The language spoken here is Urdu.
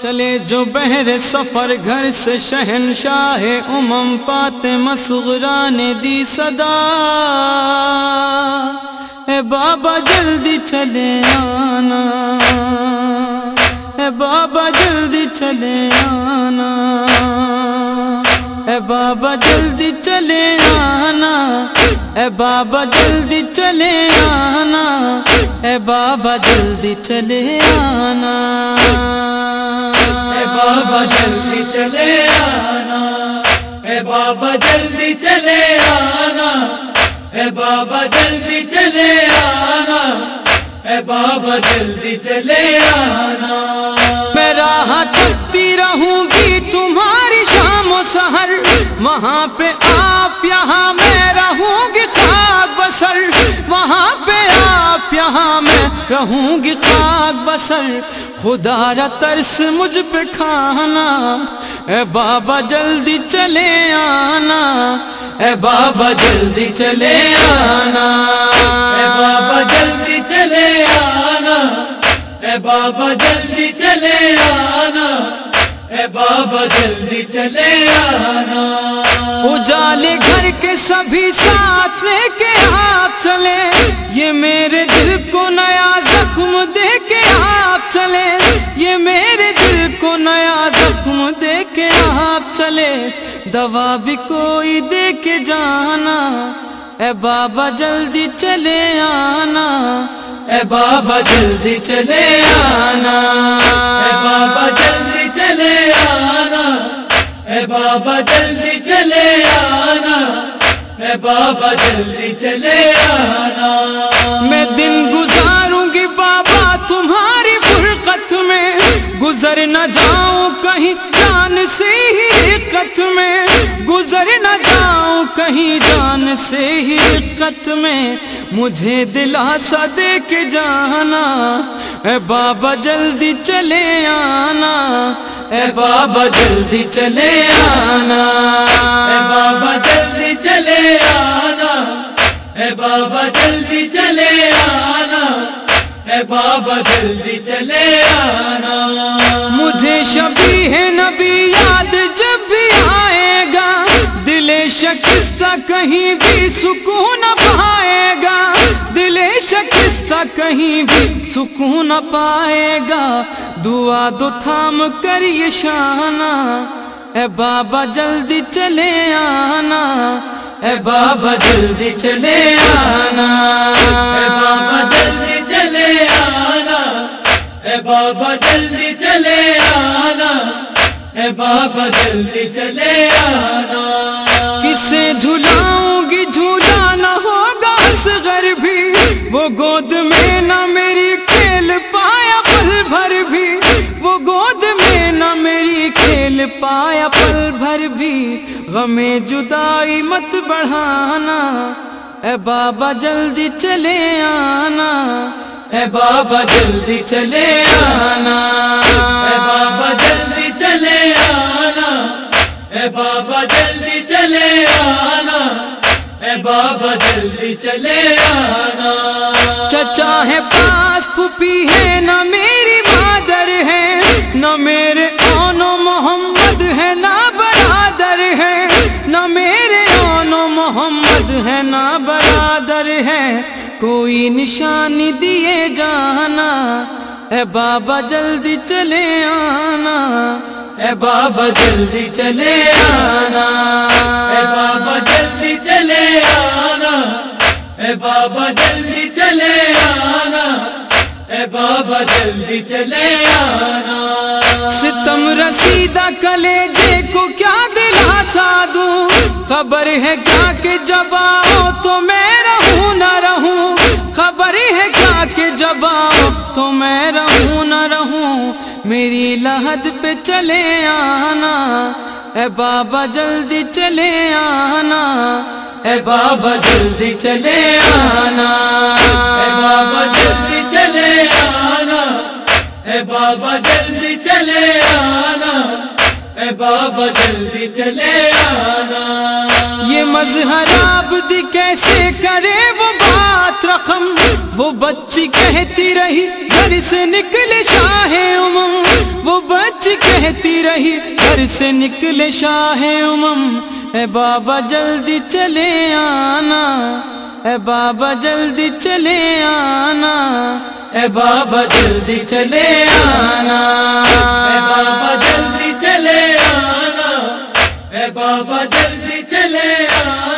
چلے جو بہر سفر گھر سے شہنشاہ امم فاطمہ صغرا نے دی صدا۔ اے بابا جلدی چلے آنا۔ اے بابا جلدی چلے آنا۔ اے بابا جلدی چلے آنا۔ اے بابا جلدی چلے آنا۔ اے بابا جلدی چلے آنا۔ اے بابا جلدی چلے آنا، اے بابا جلدی چلے آنا، اے بابا جلدی چلے آنا، اے بابا جلدی چلے آنا۔ میں راہ تکتی رہوں گی تمہاری شام و سحر، وہاں پہ آپ یہاں میں رہوں گی خاک بسر۔ یہاں میں رہوں گی خاک بسر۔ خدا را ترس مجھ پہ کھانا اے بابا جلدی چلے آنا۔ اے بابا جلدی چلے آنا۔ اے بابا جلدی چلے آنا۔ اے بابا جلدی چلے آنا۔ اے بابا جلدی چلے آنا۔ اجالے گھر کے سبھی ساتھ لے آپ چلے یہ میرے دل کو نیا زخم دے کے آپ چلے یہ میرے دل کو نیا زخم دے کے آپ چلے دوا بھی کوئی دے کے جانا۔ اے بابا جلدی چلے آنا۔ اے بابا جلدی چلے آنا۔ اے بابا جلدی چلے آنا۔ اے بابا جلدی چلے آنا اے بابا، جلدی چلے آنا۔ میں دن گزاروں گی بابا تمہاری فرقت میں۔ گزر نہ جاؤں کہیں جان سے ہی رقت میں۔ گزر نہ جاؤں کہیں جان سے ہی رقت میں۔ مجھے دلاسا دے کے جانا۔ اے بابا، جلدی چلے آنا۔ اے بابا جلدی چلے آنا۔ اے بابا جلدی چلے آنا۔ اے بابا جلدی چلے آنا۔ اے بابا جلدی چلے آنا۔ مجھے شبی ہے نبی یاد جب بھی آئے گا۔ دل شکستہ کہیں بھی سکون کہیں بھی سکون پائے گا۔ دعا دو تھام کر یہ شانہ۔ اے بابا جلدی چلے آنا۔ اے بابا جلدی چلے آنا۔ اے بابا جلدی چلے آنا۔ اے بابا جلدی چلے آنا۔ اے بابا جلدی چلے آنا۔ کسے جھلاؤں نہ میری کھیل پایا پل بھر بھی۔ وہ گود میں نہ میری کھیل پایا پل بھر بھی۔ غم جدائی مت بڑھانا۔ اے بابا، جلدی چلے آنا۔ اے بابا، جلدی چلے آنا۔ اے بابا، جلدی چلے آنا۔ اے بابا، جلدی چلے آنا۔ بابا جلدی چلے آنا۔ چچا ہے پاس، پھوپھی ہے، نہ میری مادر ہے۔ نہ میرے آنو محمد ہے، نہ برادر ہے۔ نہ میرے آنو محمد ہے، نہ برادر ہے۔ کوئی نشانی دیے جانا۔ اے بابا جلدی چلے آنا۔ اے بابا جلدی چلے آنا۔ اے بابا جلدی اے بابا جلدی چلے آنا، اے بابا جلدی چلے آنا۔ ستم رسیدہ کلیجے کو کیا دلاسا دوں؟ خبر ہے کیا کہ جب آؤ تو میں رہوں نہ رہوں؟ خبر ہے کیا کہ جب آؤ تو میں رہوں نہ رہوں؟ میری لحد پہ چلے آنا، اے بابا جلدی چلے آنا۔ اے بابا جلدی چلے آنا۔ اے بابا جلدی چلے آنا۔ اے بابا جلدی چلے آنا۔ اے بابا جلدی چلے آنا۔ یہ مظہر عبد کیسے کرے وہ بات رقم؟ وہ بچی کہتی رہی گھر سے نکلے شاہ امم۔ وہ بچی سے نکلے شاہ امم۔ اے بابا جلدی چلے آنا، اے بابا جلدی چلے آنا، اے بابا جلدی چلے آنا۔ اے بابا جلدی چلے آنا، اے بابا جلدی چلے آنا۔